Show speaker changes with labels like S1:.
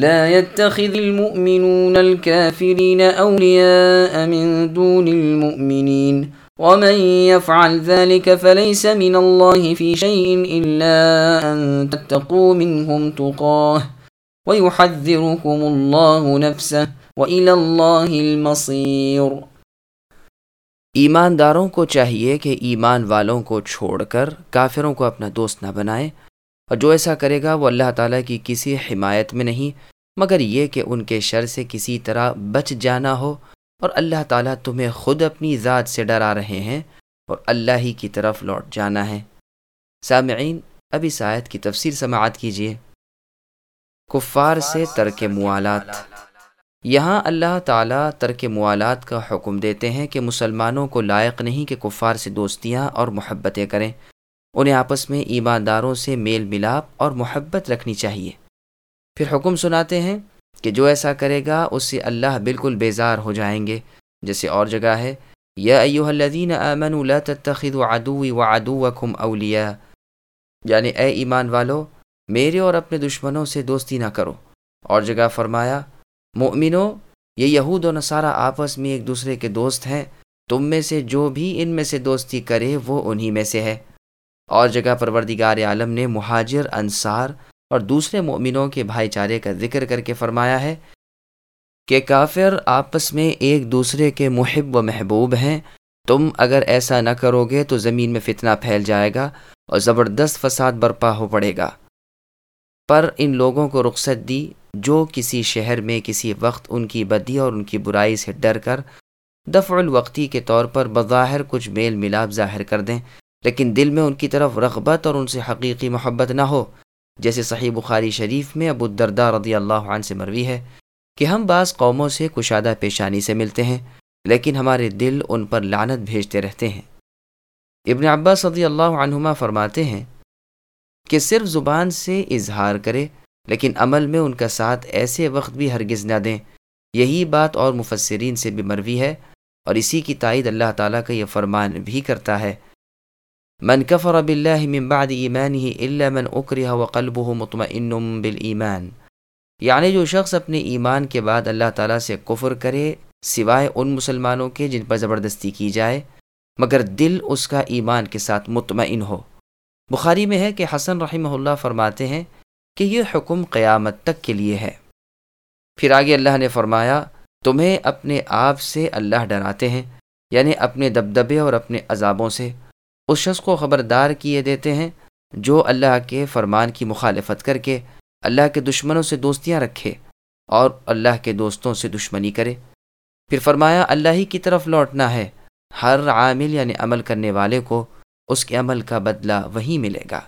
S1: لا يتخذ المؤمنون الكافرين أولياء من دون المؤمنين ومن يفعل ذلك فليس من الله في شيء إلا أن تتقوا منهم تقاه ويحذركم الله نفسه وإلى الله المصير
S2: ایمانداروں کو چاہیے کہ ایمان والوں کو چھوڑ کر کافروں کو اپنا دوست نہ بنائے اور جو ایسا کرے گا وہ اللہ تعالیٰ کی کسی حمایت میں نہیں، مگر یہ کہ ان کے شر سے کسی طرح بچ جانا ہو۔ اور اللہ تعالیٰ تمہیں خود اپنی ذات سے ڈرا رہے ہیں اور اللہ ہی کی طرف لوٹ جانا ہے۔ سامعین اب اس آیت کی تفسیر سماعت کیجیے کفار سے ترک موالات۔ یہاں اللہ تعالیٰ ترک موالات کا حکم دیتے ہیں کہ مسلمانوں کو لائق نہیں کہ کفار سے دوستیاں اور محبتیں کریں۔ انہیں آپس میں ایمانداروں سے میل ملاپ اور محبت رکھنی چاہیے۔ پھر حکم سناتے ہیں کہ جو ایسا کرے گا، اس سے اللہ بالکل بیزار ہو جائیں گے۔ جیسے اور جگہ ہے، یا ایوہ الذین آمنوا لا تتخذوا عدوی وعدوکم اولیاء۔ یعنی اے ایمان والو، میرے اور اپنے دشمنوں سے دوستی نہ کرو۔ اور جگہ فرمایا، مؤمنو، یہ یہود و نصارہ آپس میں ایک دوسرے کے دوست ہیں۔ تم میں سے جو بھی ان میں سے دوستی کرے، وہ انہی میں سے ہے۔ اور جگہ پروردگار عالم نے مہاجر، انصار اور دوسرے مومنوں کے بھائی چارے کا ذکر کر کے فرمایا ہے کہ کافر آپس میں ایک دوسرے کے محب و محبوب ہیں۔ تم اگر ایسا نہ کرو گے تو زمین میں فتنہ پھیل جائے گا اور زبردست فساد برپا ہو پڑے گا۔ پر ان لوگوں کو رخصت دی جو کسی شہر میں کسی وقت ان کی بدی اور ان کی برائی سے ڈر کر دفع الوقتی کے طور پر بظاہر کچھ میل ملاپ ظاہر کر دیں۔ لیکن دل میں ان کی طرف رغبت اور ان سے حقیقی محبت نہ ہو۔ جیسے صحیح بخاری شریف میں ابو الدردہ رضی اللہ عنہ سے مروی ہے کہ ہم بعض قوموں سے کشادہ پیشانی سے ملتے ہیں، لیکن ہمارے دل ان پر لعنت بھیجتے رہتے ہیں۔ ابن عباس رضی اللہ عنہما فرماتے ہیں کہ صرف زبان سے اظہار کرے، لیکن عمل میں ان کا ساتھ ایسے وقت بھی ہرگز نہ دیں۔ یہی بات اور مفسرین سے بھی مروی ہے اور اسی کی تائید اللہ تعالیٰ کا یہ فرمان بھی کرتا ہے۔ من کفر باللہ من بعد ایمانه الا من اکرہ وقلبه مطمئن بالایمان. یعنی جو شخص اپنے ایمان کے بعد اللہ تعالیٰ سے کفر کرے سوائے ان مسلمانوں کے جن پر زبردستی کی جائے، مگر دل اس کا ایمان کے ساتھ مطمئن ہو۔ بخاری میں ہے کہ حسن رحمہ اللہ فرماتے ہیں کہ یہ حکم قیامت تک کے لیے ہے۔ پھر آگے اللہ نے فرمایا، تمہیں اپنے آپ سے اللہ ڈراتے ہیں یعنی اپنے دبدبے اور اپنے عذابوں سے۔ اس شخص کو خبردار کیے دیتے ہیں جو اللہ کے فرمان کی مخالفت کر کے اللہ کے دشمنوں سے دوستیاں رکھے اور اللہ کے دوستوں سے دشمنی کرے۔ پھر فرمایا، اللہ ہی کی طرف لوٹنا ہے۔ ہر عامل یعنی عمل کرنے والے کو اس کے عمل کا بدلہ وہیں ملے گا۔